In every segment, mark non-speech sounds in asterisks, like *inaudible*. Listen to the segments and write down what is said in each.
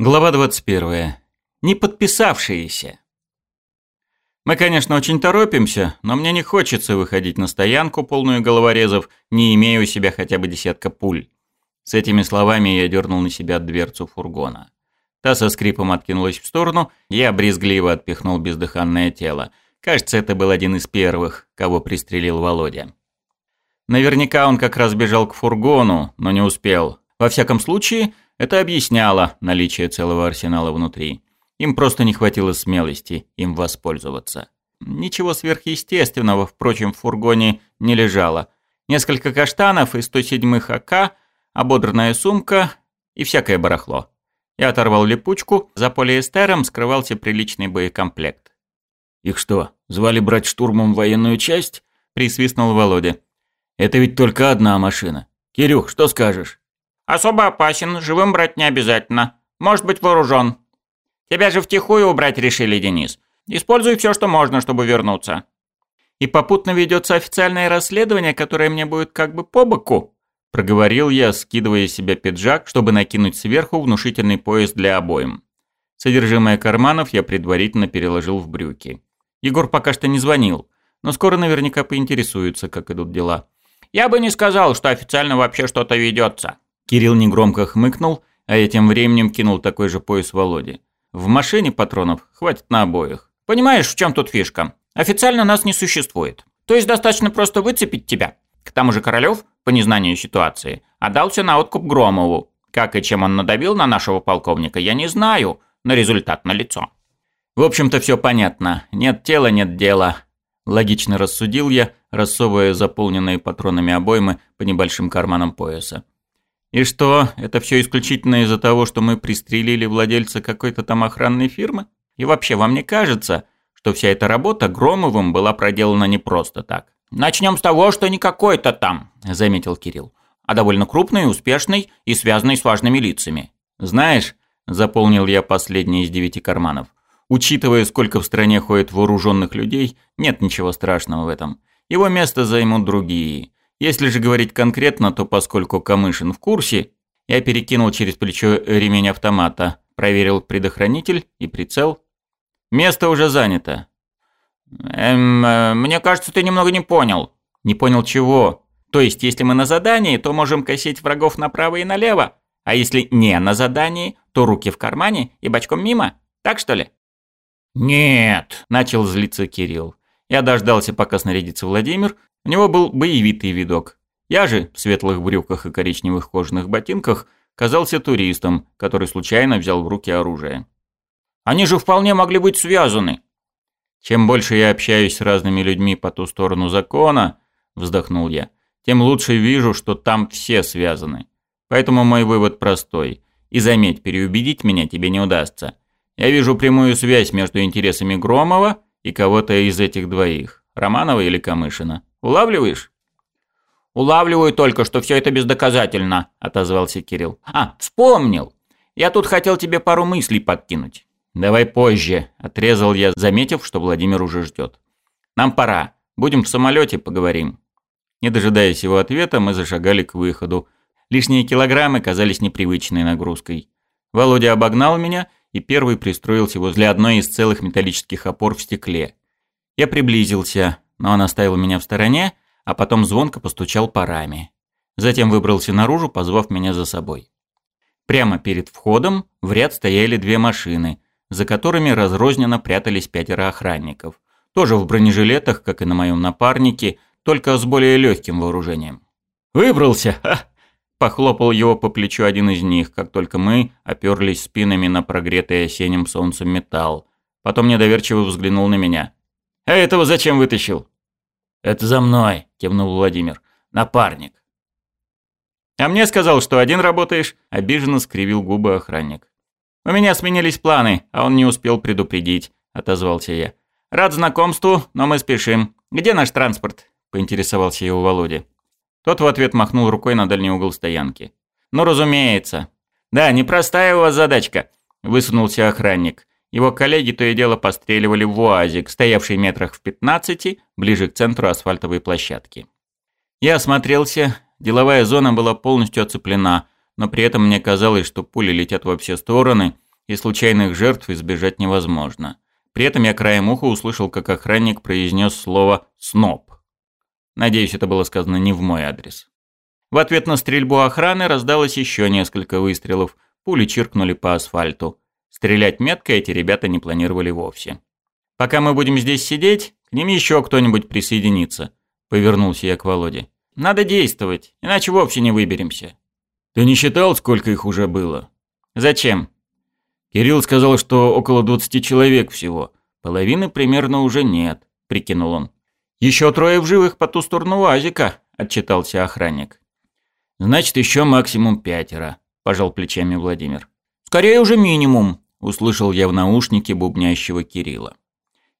Глава 21. Не подписавшиеся. Мы, конечно, очень торопимся, но мне не хочется выходить на стоянку, полную головорезов, не имея у себя хотя бы десятка пуль. С этими словами я дернул на себя дверцу фургона. Та со скрипом откинулась в сторону, я брезгливо отпихнул бездыханное тело. Кажется, это был один из первых, кого пристрелил Володя. Наверняка он как раз бежал к фургону, но не успел. Во всяком случае, это объясняло наличие целого арсенала внутри. Им просто не хватило смелости им воспользоваться. Ничего сверхъестественного, впрочем, в фургоне не лежало. Несколько каштанов и 107-х АК, ободранная сумка и всякое барахло. Я оторвал липучку, за полиэстером скрывался приличный боекомплект. «Их что, звали брать штурмом военную часть?» – присвистнул Володя. «Это ведь только одна машина. Кирюх, что скажешь?» Особо опасен, живым брать не обязательно. Может быть вооружен. Тебя же втихую убрать решили, Денис. Используй все, что можно, чтобы вернуться. И попутно ведется официальное расследование, которое мне будет как бы по боку, проговорил я, скидывая с себя пиджак, чтобы накинуть сверху внушительный пояс для обоим. Содержимое карманов я предварительно переложил в брюки. Егор пока что не звонил, но скоро наверняка поинтересуется, как идут дела. Я бы не сказал, что официально вообще что-то ведется. Кирилл негромко хмыкнул, а я тем временем кинул такой же пояс Володе. В машине патронов хватит на обоих. Понимаешь, в чем тут фишка? Официально нас не существует. То есть достаточно просто выцепить тебя. К тому же Королёв, по незнанию ситуации, отдался на откуп Громову. Как и чем он надавил на нашего полковника, я не знаю, но результат налицо. В общем-то все понятно. Нет тела, нет дела. Логично рассудил я, рассовывая заполненные патронами обоймы по небольшим карманам пояса. И что, это все исключительно из-за того, что мы пристрелили владельца какой-то там охранной фирмы? И вообще, вам не кажется, что вся эта работа Громовым была проделана не просто так? Начнем с того, что не какой-то там, заметил Кирилл, а довольно крупный, успешный и связанный с важными лицами. Знаешь, заполнил я последний из девяти карманов. Учитывая, сколько в стране ходит вооруженных людей, нет ничего страшного в этом. Его место займут другие. Если же говорить конкретно, то поскольку Камышин в курсе, я перекинул через плечо ремень автомата, проверил предохранитель и прицел. Место уже занято. Эм, э, мне кажется, ты немного не понял. Не понял чего? То есть, если мы на задании, то можем косить врагов направо и налево, а если не на задании, то руки в кармане и бочком мимо. Так что ли? Нет, начал злиться Кирилл. Я дождался, пока снарядится Владимир, у него был боевитый видок. Я же, в светлых брюках и коричневых кожаных ботинках, казался туристом, который случайно взял в руки оружие. «Они же вполне могли быть связаны!» «Чем больше я общаюсь с разными людьми по ту сторону закона», – вздохнул я, – «тем лучше вижу, что там все связаны. Поэтому мой вывод простой. И заметь, переубедить меня тебе не удастся. Я вижу прямую связь между интересами Громова и кого-то из этих двоих, Романова или Камышина. Улавливаешь?» «Улавливаю только, что все это бездоказательно», – отозвался Кирилл. «А, вспомнил! Я тут хотел тебе пару мыслей подкинуть». «Давай позже», – отрезал я, заметив, что Владимир уже ждет. «Нам пора. Будем в самолете поговорим». Не дожидаясь его ответа, мы зашагали к выходу. Лишние килограммы казались непривычной нагрузкой. Володя обогнал меня и первый пристроился возле одной из целых металлических опор в стекле. Я приблизился, но он оставил меня в стороне, а потом звонко постучал по раме. Затем выбрался наружу, позвав меня за собой. Прямо перед входом в ряд стояли две машины, за которыми разрозненно прятались пятеро охранников. Тоже в бронежилетах, как и на моем напарнике, только с более легким вооружением. «Выбрался! Ха!» Похлопал его по плечу один из них, как только мы оперлись спинами на прогретый осенним солнцем металл. Потом недоверчиво взглянул на меня. «А этого зачем вытащил?» «Это за мной», – кивнул Владимир. «Напарник». «А мне сказал, что один работаешь», – обиженно скривил губы охранник. «У меня сменились планы, а он не успел предупредить», – отозвался я. «Рад знакомству, но мы спешим. Где наш транспорт?» – поинтересовался его Володя. Тот в ответ махнул рукой на дальний угол стоянки. «Ну, разумеется». «Да, непростая у вас задачка», – высунулся охранник. Его коллеги то и дело постреливали в УАЗик, стоявший метрах в 15, ближе к центру асфальтовой площадки. Я осмотрелся, деловая зона была полностью оцеплена, но при этом мне казалось, что пули летят во все стороны, и случайных жертв избежать невозможно. При этом я краем уха услышал, как охранник произнес слово «сноб». Надеюсь, это было сказано не в мой адрес. В ответ на стрельбу охраны раздалось еще несколько выстрелов. Пули чиркнули по асфальту. Стрелять метко эти ребята не планировали вовсе. «Пока мы будем здесь сидеть, к ним еще кто-нибудь присоединится», — повернулся я к Володе. «Надо действовать, иначе вовсе не выберемся». «Ты не считал, сколько их уже было?» «Зачем?» «Кирилл сказал, что около двадцати человек всего. Половины примерно уже нет», — прикинул он. «Еще трое в живых по ту сторону УАЗика», — отчитался охранник. «Значит, еще максимум пятеро», – пожал плечами Владимир. «Скорее уже минимум», – услышал я в наушнике бубнящего Кирилла.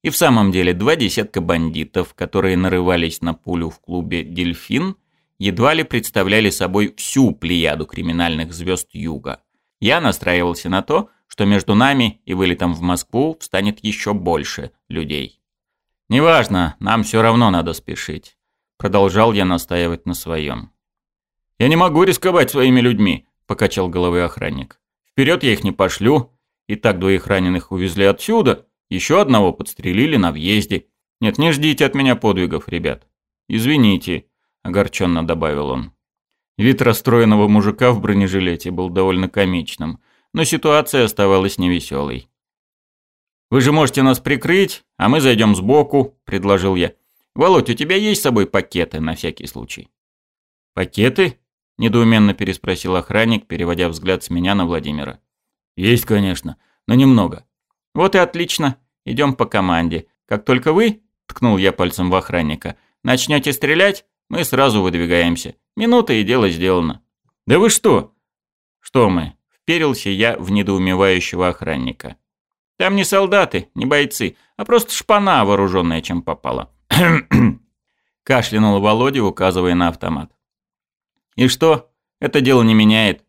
И в самом деле два десятка бандитов, которые нарывались на пулю в клубе «Дельфин», едва ли представляли собой всю плеяду криминальных звезд Юга. Я настраивался на то, что между нами и вылетом в Москву встанет еще больше людей. «Неважно, нам все равно надо спешить», – продолжал я настаивать на своем. «Я не могу рисковать своими людьми», – покачал головой охранник. «Вперед я их не пошлю. И так двоих раненых увезли отсюда, еще одного подстрелили на въезде. Нет, не ждите от меня подвигов, ребят. Извините», – огорченно добавил он. Вид расстроенного мужика в бронежилете был довольно комичным, но ситуация оставалась невеселой. «Вы же можете нас прикрыть, а мы зайдем сбоку», – предложил я. «Володь, у тебя есть с собой пакеты на всякий случай?» «Пакеты?» Недоуменно переспросил охранник, переводя взгляд с меня на Владимира. Есть, конечно, но немного. Вот и отлично. Идем по команде. Как только вы, ткнул я пальцем в охранника, начнете стрелять, мы сразу выдвигаемся. Минута и дело сделано. Да вы что? Что мы? Вперился я в недоумевающего охранника. Там не солдаты, не бойцы, а просто шпана, вооруженная чем попало. *clears throat* Кашлянул Володя, указывая на автомат. «И что? Это дело не меняет».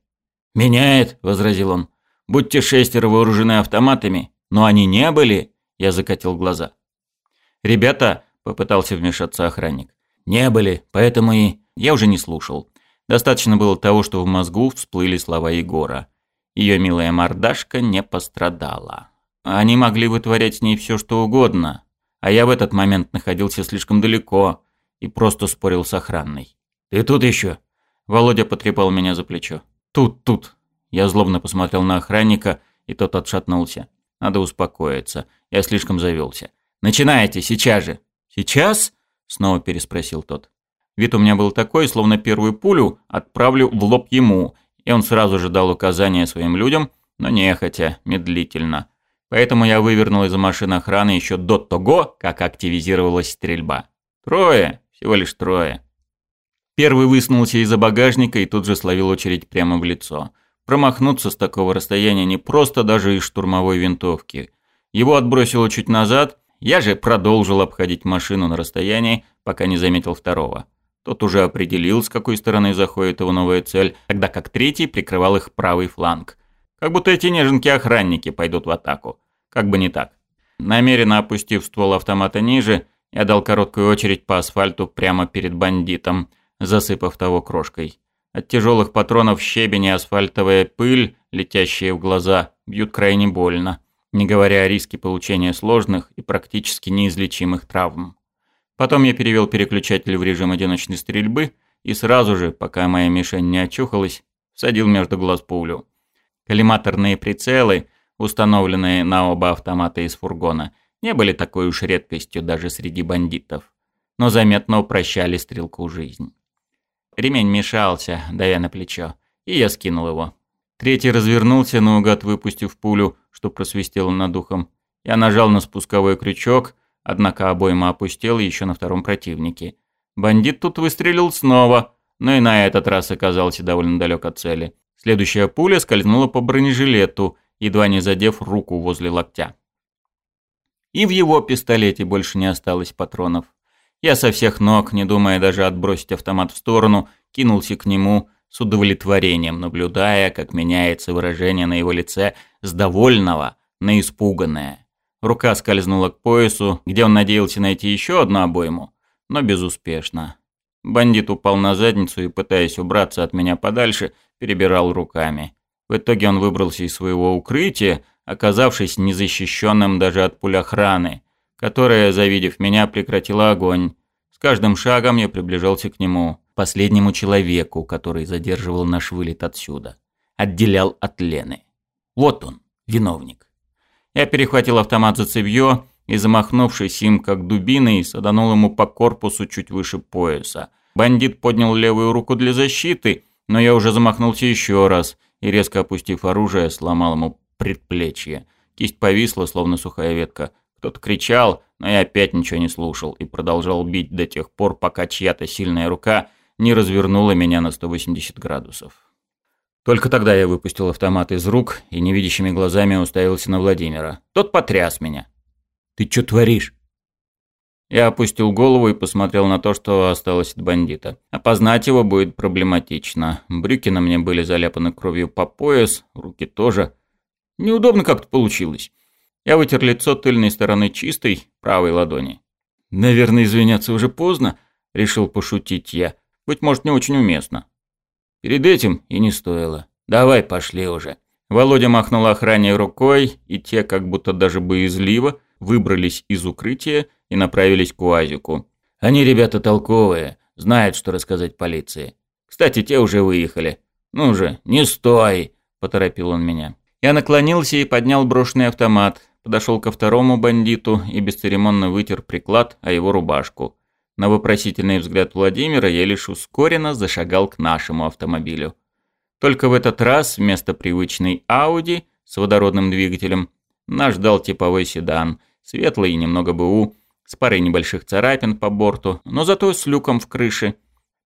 «Меняет», — возразил он. «Будьте шестеро вооружены автоматами, но они не были», — я закатил глаза. «Ребята», — попытался вмешаться охранник. «Не были, поэтому и...» Я уже не слушал. Достаточно было того, что в мозгу всплыли слова Егора. Ее милая мордашка не пострадала. Они могли вытворять с ней все, что угодно, а я в этот момент находился слишком далеко и просто спорил с охранной. «Ты тут еще?» Володя потрепал меня за плечо. «Тут, тут». Я злобно посмотрел на охранника, и тот отшатнулся. Надо успокоиться. Я слишком завелся. «Начинайте, сейчас же!» «Сейчас?» — снова переспросил тот. Вид у меня был такой, словно первую пулю отправлю в лоб ему, и он сразу же дал указания своим людям, но нехотя, медлительно. Поэтому я вывернул из машины охраны еще до того, как активизировалась стрельба. Трое, всего лишь трое. Первый высунулся из-за багажника и тут же словил очередь прямо в лицо. Промахнуться с такого расстояния не просто даже из штурмовой винтовки. Его отбросило чуть назад, я же продолжил обходить машину на расстоянии, пока не заметил второго. Тот уже определил, с какой стороны заходит его новая цель, тогда как третий прикрывал их правый фланг. Как будто эти неженки-охранники пойдут в атаку. Как бы не так. Намеренно опустив ствол автомата ниже, я дал короткую очередь по асфальту прямо перед бандитом – засыпав того крошкой. От тяжелых патронов щебень и асфальтовая пыль, летящие в глаза, бьют крайне больно, не говоря о риске получения сложных и практически неизлечимых травм. Потом я перевел переключатель в режим одиночной стрельбы и сразу же, пока моя мишень не очухалась, всадил между глаз пулю. Коллиматорные прицелы, установленные на оба автомата из фургона, не были такой уж редкостью даже среди бандитов, но заметно упрощали стрелку жизнь. Ремень мешался, давя на плечо, и я скинул его. Третий развернулся, наугад выпустив пулю, что просвистело над ухом. Я нажал на спусковой крючок, однако обойма опустела еще на втором противнике. Бандит тут выстрелил снова, но и на этот раз оказался довольно далек от цели. Следующая пуля скользнула по бронежилету, едва не задев руку возле локтя. И в его пистолете больше не осталось патронов. Я со всех ног, не думая даже отбросить автомат в сторону, кинулся к нему с удовлетворением, наблюдая, как меняется выражение на его лице с довольного на испуганное. Рука скользнула к поясу, где он надеялся найти еще одну обойму, но безуспешно. Бандит упал на задницу и, пытаясь убраться от меня подальше, перебирал руками. В итоге он выбрался из своего укрытия, оказавшись незащищенным даже от пуль охраны, которая, завидев меня, прекратила огонь. С каждым шагом я приближался к нему, последнему человеку, который задерживал наш вылет отсюда. Отделял от Лены. Вот он, виновник. Я перехватил автомат за цевьё и, замахнувшись им как дубиной, саданул ему по корпусу чуть выше пояса. Бандит поднял левую руку для защиты, но я уже замахнулся еще раз и, резко опустив оружие, сломал ему предплечье. Кисть повисла, словно сухая ветка. Кто-то кричал, но я опять ничего не слушал и продолжал бить до тех пор, пока чья-то сильная рука не развернула меня на 180 градусов. Только тогда я выпустил автомат из рук и невидящими глазами уставился на Владимира. Тот потряс меня. «Ты что творишь?» Я опустил голову и посмотрел на то, что осталось от бандита. Опознать его будет проблематично. Брюки на мне были заляпаны кровью по пояс, руки тоже. Неудобно как-то получилось. Я вытер лицо тыльной стороны чистой, правой ладони. «Наверное, извиняться уже поздно», — решил пошутить я. «Быть может, не очень уместно». Перед этим и не стоило. «Давай, пошли уже». Володя махнул охране рукой, и те, как будто даже боязливо, выбрались из укрытия и направились к УАЗику. Они ребята толковые, знают, что рассказать полиции. Кстати, те уже выехали. Ну же, не стой, поторопил он меня. Я наклонился и поднял брошенный автомат, подошел ко второму бандиту и бесцеремонно вытер приклад о его рубашку. На вопросительный взгляд Владимира я лишь ускоренно зашагал к нашему автомобилю. Только в этот раз вместо привычной Audi с водородным двигателем нас ждал типовой седан, светлый и немного БУ, с парой небольших царапин по борту, но зато с люком в крыше.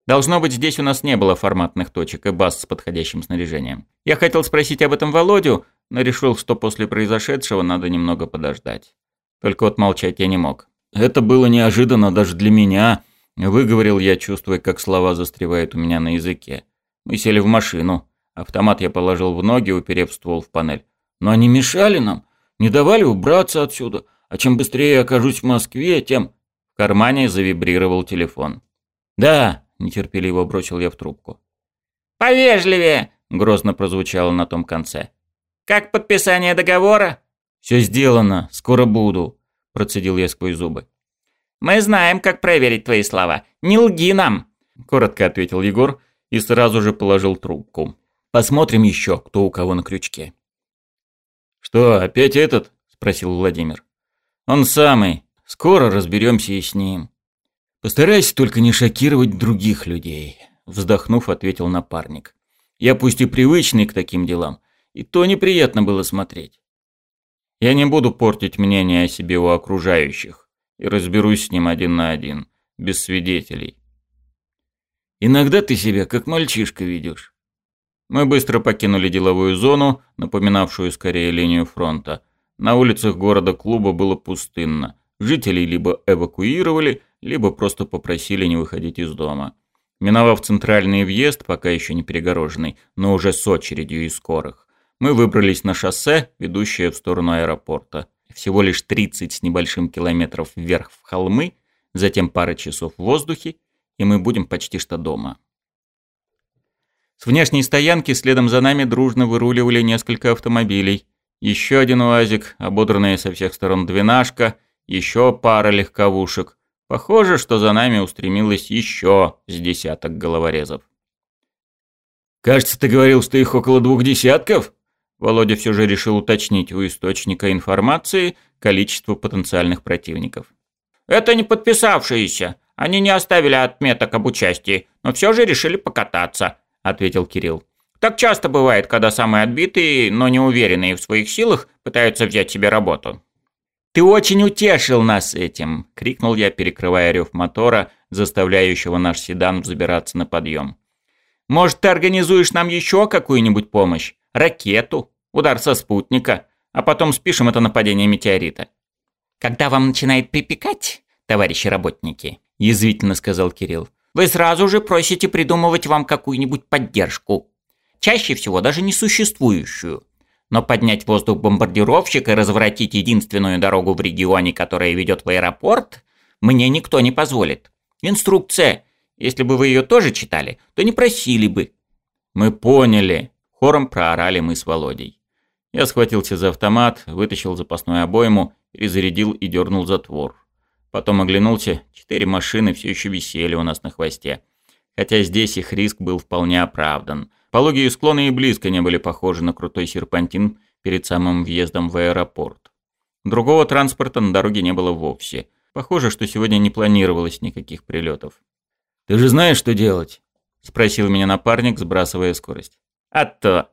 Должно быть, здесь у нас не было форматных точек и баз с подходящим снаряжением. Я хотел спросить об этом Володю, но решил, что после произошедшего надо немного подождать. Только вот молчать я не мог. Это было неожиданно даже для меня, выговорил я, чувствуя, как слова застревают у меня на языке. Мы сели в машину. Автомат я положил в ноги, уперев ствол в панель. Но они мешали нам, не давали убраться отсюда. А чем быстрее я окажусь в Москве, тем...» В кармане завибрировал телефон. «Да», — нетерпеливо бросил я в трубку. «Повежливее!» — грозно прозвучало на том конце. «Как подписание договора?» «Все сделано, скоро буду», — процедил я сквозь зубы. «Мы знаем, как проверить твои слова. Не лги нам!» — коротко ответил Егор и сразу же положил трубку. «Посмотрим еще, кто у кого на крючке». «Что, опять этот?» — спросил Владимир. Он самый. Скоро разберемся и с ним. Постарайся только не шокировать других людей, вздохнув, ответил напарник. Я пусть и привычный к таким делам, и то неприятно было смотреть. Я не буду портить мнение о себе у окружающих и разберусь с ним один на один, без свидетелей. Иногда ты себя как мальчишка ведешь. Мы быстро покинули деловую зону, напоминавшую скорее линию фронта. На улицах города-клуба было пустынно. Жителей либо эвакуировали, либо просто попросили не выходить из дома. Миновав центральный въезд, пока еще не перегороженный, но уже с очередью из скорых, мы выбрались на шоссе, ведущее в сторону аэропорта. Всего лишь 30 с небольшим километров вверх в холмы, затем пара часов в воздухе, и мы будем почти что дома. С внешней стоянки следом за нами дружно выруливали несколько автомобилей. Еще один УАЗик, ободранная со всех сторон двенашка, еще пара легковушек. Похоже, что за нами устремилось еще с десяток головорезов. «Кажется, ты говорил, что их около двух десятков?» Володя все же решил уточнить у источника информации количество потенциальных противников. «Это не подписавшиеся. Они не оставили отметок об участии, но все же решили покататься», — ответил Кирилл. Так часто бывает, когда самые отбитые, но не уверенные в своих силах пытаются взять себе работу. «Ты очень утешил нас этим!» – крикнул я, перекрывая рев мотора, заставляющего наш седан взбираться на подъем. «Может, ты организуешь нам еще какую-нибудь помощь? Ракету? Удар со спутника? А потом спишем это нападение метеорита?» «Когда вам начинает припекать, товарищи работники», – язвительно сказал Кирилл, – «вы сразу же просите придумывать вам какую-нибудь поддержку чаще всего даже несуществующую. Но поднять воздух бомбардировщик и разворотить единственную дорогу в регионе, которая ведет в аэропорт, мне никто не позволит. Инструкция. Если бы вы ее тоже читали, то не просили бы. Мы поняли. Хором проорали мы с Володей. Я схватился за автомат, вытащил запасную обойму, перезарядил и дернул затвор. Потом оглянулся, четыре машины все еще висели у нас на хвосте. Хотя здесь их риск был вполне оправдан. Пологие склоны и близко не были похожи на крутой серпантин перед самым въездом в аэропорт. Другого транспорта на дороге не было вовсе. Похоже, что сегодня не планировалось никаких прилетов. «Ты же знаешь, что делать?» – спросил меня напарник, сбрасывая скорость. «А то!»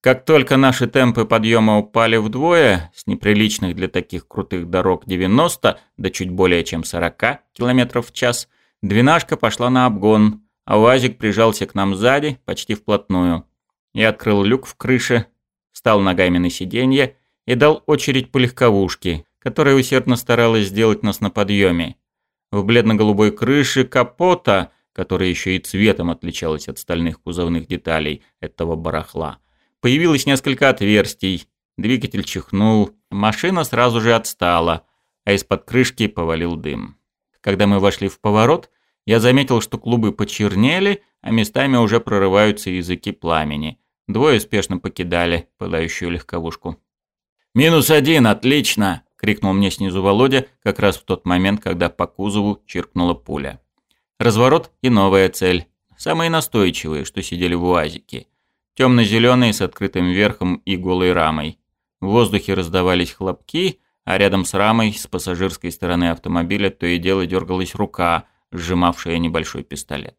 Как только наши темпы подъема упали вдвое, с неприличных для таких крутых дорог 90 до чуть более чем 40 км в час, двенашка пошла на обгон, а УАЗик прижался к нам сзади, почти вплотную. Я открыл люк в крыше, встал ногами на сиденье и дал очередь по легковушке, которая усердно старалась сделать нас на подъеме. В бледно-голубой крыше капота, которая еще и цветом отличалась от стальных кузовных деталей этого барахла, Появилось несколько отверстий, двигатель чихнул, машина сразу же отстала, а из-под крышки повалил дым. Когда мы вошли в поворот, я заметил, что клубы почернели, а местами уже прорываются языки пламени. Двое спешно покидали пылающую легковушку. «Минус один, отлично!» — крикнул мне снизу Володя, как раз в тот момент, когда по кузову чиркнула пуля. Разворот и новая цель. Самые настойчивые, что сидели в УАЗике. Темно-зеленый с открытым верхом и голой рамой. В воздухе раздавались хлопки, а рядом с рамой с пассажирской стороны автомобиля то и дело дергалась рука, сжимавшая небольшой пистолет.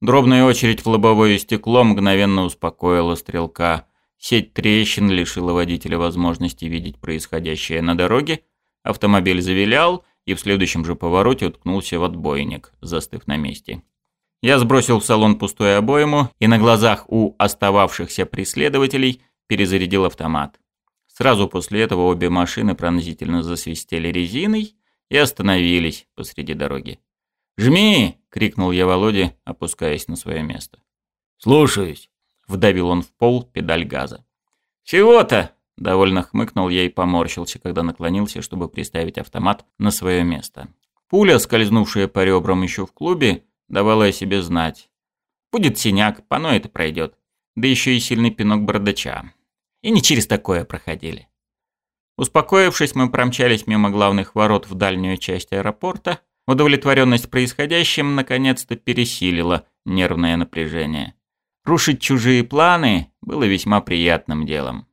Дробная очередь в лобовое стекло мгновенно успокоила стрелка. Сеть трещин лишила водителя возможности видеть происходящее на дороге. Автомобиль завилял и в следующем же повороте уткнулся в отбойник, застыв на месте. Я сбросил в салон пустую обойму и на глазах у остававшихся преследователей перезарядил автомат. Сразу после этого обе машины пронзительно засвистели резиной и остановились посреди дороги. «Жми!» — крикнул я Володе, опускаясь на свое место. «Слушаюсь!» — вдавил он в пол педаль газа. «Чего-то!» — довольно хмыкнул я и поморщился, когда наклонился, чтобы приставить автомат на свое место. Пуля, скользнувшая по ребрам еще в клубе, давала о себе знать. Будет синяк, пано это пройдет. Да еще и сильный пинок бардача. И не через такое проходили. Успокоившись, мы промчались мимо главных ворот в дальнюю часть аэропорта. Удовлетворенность происходящим наконец-то пересилила нервное напряжение. Рушить чужие планы было весьма приятным делом.